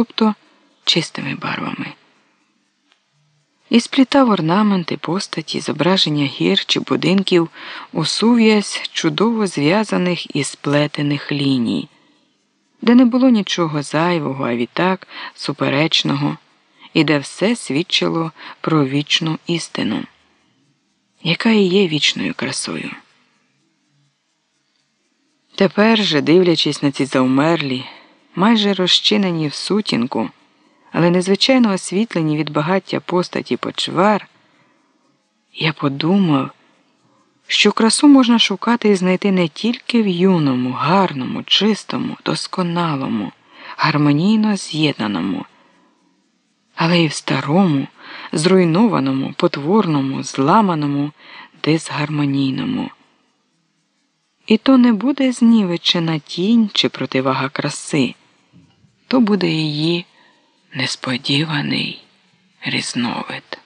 тобто чистими барвами. І сплітав орнаменти постаті, зображення гір чи будинків у сув'язь чудово зв'язаних і сплетених ліній, де не було нічого зайвого, а відтак суперечного, і де все свідчило про вічну істину, яка і є вічною красою. Тепер же, дивлячись на ці заумерлі, майже розчинені в сутінку, але незвичайно освітлені від багаття постаті почвар, я подумав, що красу можна шукати і знайти не тільки в юному, гарному, чистому, досконалому, гармонійно з'єднаному, але й в старому, зруйнованому, потворному, зламаному, дисгармонійному. І то не буде знівечена тінь чи противага краси, то буде її несподіваний різновид.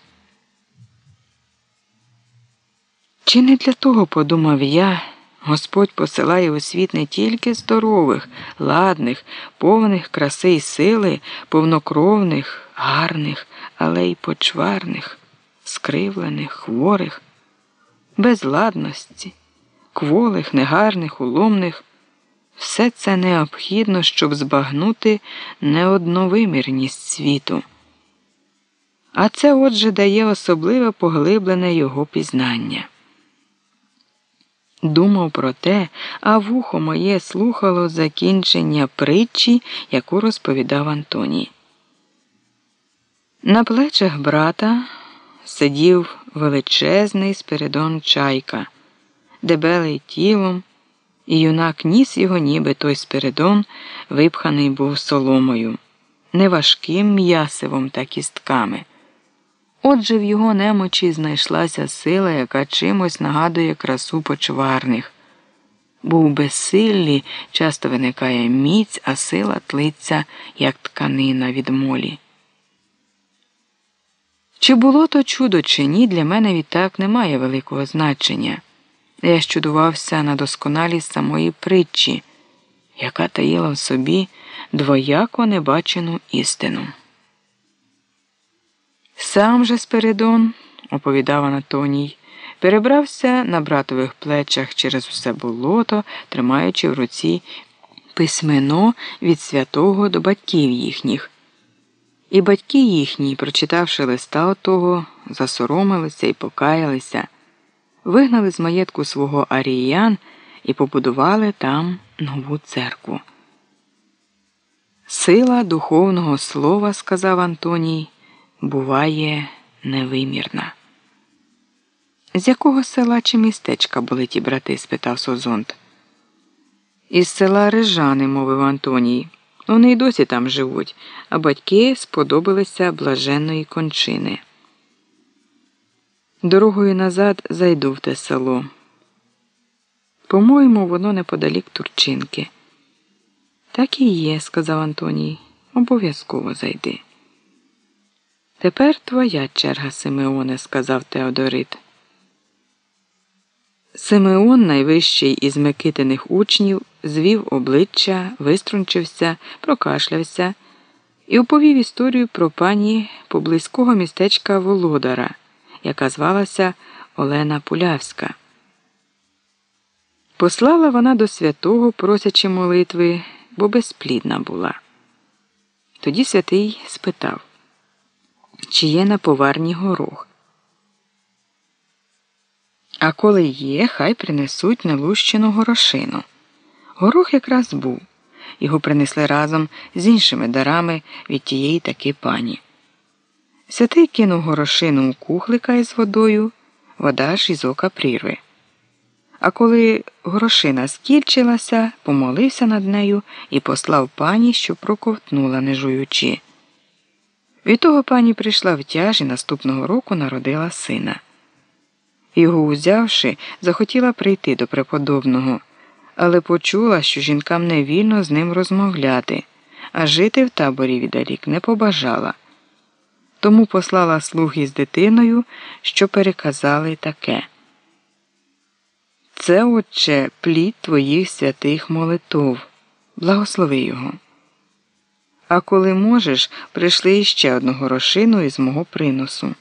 Чи не для того, подумав я, Господь посилає у світ не тільки здорових, ладних, повних краси й сили, повнокровних, гарних, але й почварних, скривлених, хворих, безладності кволих, негарних, уломних. Все це необхідно, щоб збагнути неодновимірність світу. А це отже дає особливе поглиблене його пізнання. Думав про те, а вухо моє слухало закінчення притчі, яку розповідав Антоній. На плечах брата сидів величезний Спиридон Чайка дебелий тілом, і юнак ніс його, ніби той Спиридон випханий був соломою, неважким м'ясивом та кістками. Отже, в його немочі знайшлася сила, яка чимось нагадує красу почварних. Бо у безсиллі часто виникає міць, а сила тлиться, як тканина від молі. Чи було то чудо, чи ні, для мене відтак немає великого значення. Я щудувався на досконалість самої притчі, яка таїла в собі двояко небачену істину. Сам же Спиридон, оповідав Анатоній, перебрався на братових плечах через усе болото, тримаючи в руці письмено від святого до батьків їхніх. І батьки їхні, прочитавши листа отого, засоромилися і покаялися вигнали з маєтку свого аріян і побудували там нову церкву. Сила духовного слова, сказав Антоній, буває невимірна. З якого села чи містечка були ті брати? спитав Созонт. Із села Рижани, мовив Антоній. Вони й досі там живуть, а батьки сподобалися блаженної кончини. Дорогою назад зайду в те село. По-моєму, воно неподалік Турчинки. Так і є, сказав Антоній. Обов'язково зайди. Тепер твоя черга, Симеоне, сказав Теодорит. Симеон, найвищий із Микитиних учнів, звів обличчя, виструнчився, прокашлявся і оповів історію про пані поблизького містечка Володара яка звалася Олена Пулявська. Послала вона до святого, просячи молитви, бо безплідна була. Тоді святий спитав, чи є на поварні горох. А коли є, хай принесуть нелущену горошину. Горох якраз був. Його принесли разом з іншими дарами від тієї таки пані. Святий кинув горошину у кухлика із водою, вода ж із ока прірви. А коли горошина скільчилася, помолився над нею і послав пані, що проковтнула, не жуючи. Від того пані прийшла в тяж і наступного року народила сина. Його узявши, захотіла прийти до преподобного, але почула, що жінкам не вільно з ним розмовляти, а жити в таборі віддалік не побажала тому послала слуг із дитиною, що переказали таке. Це, отче, плід твоїх святих молитов, благослови його. А коли можеш, прийшли іще одну горошину із мого приносу.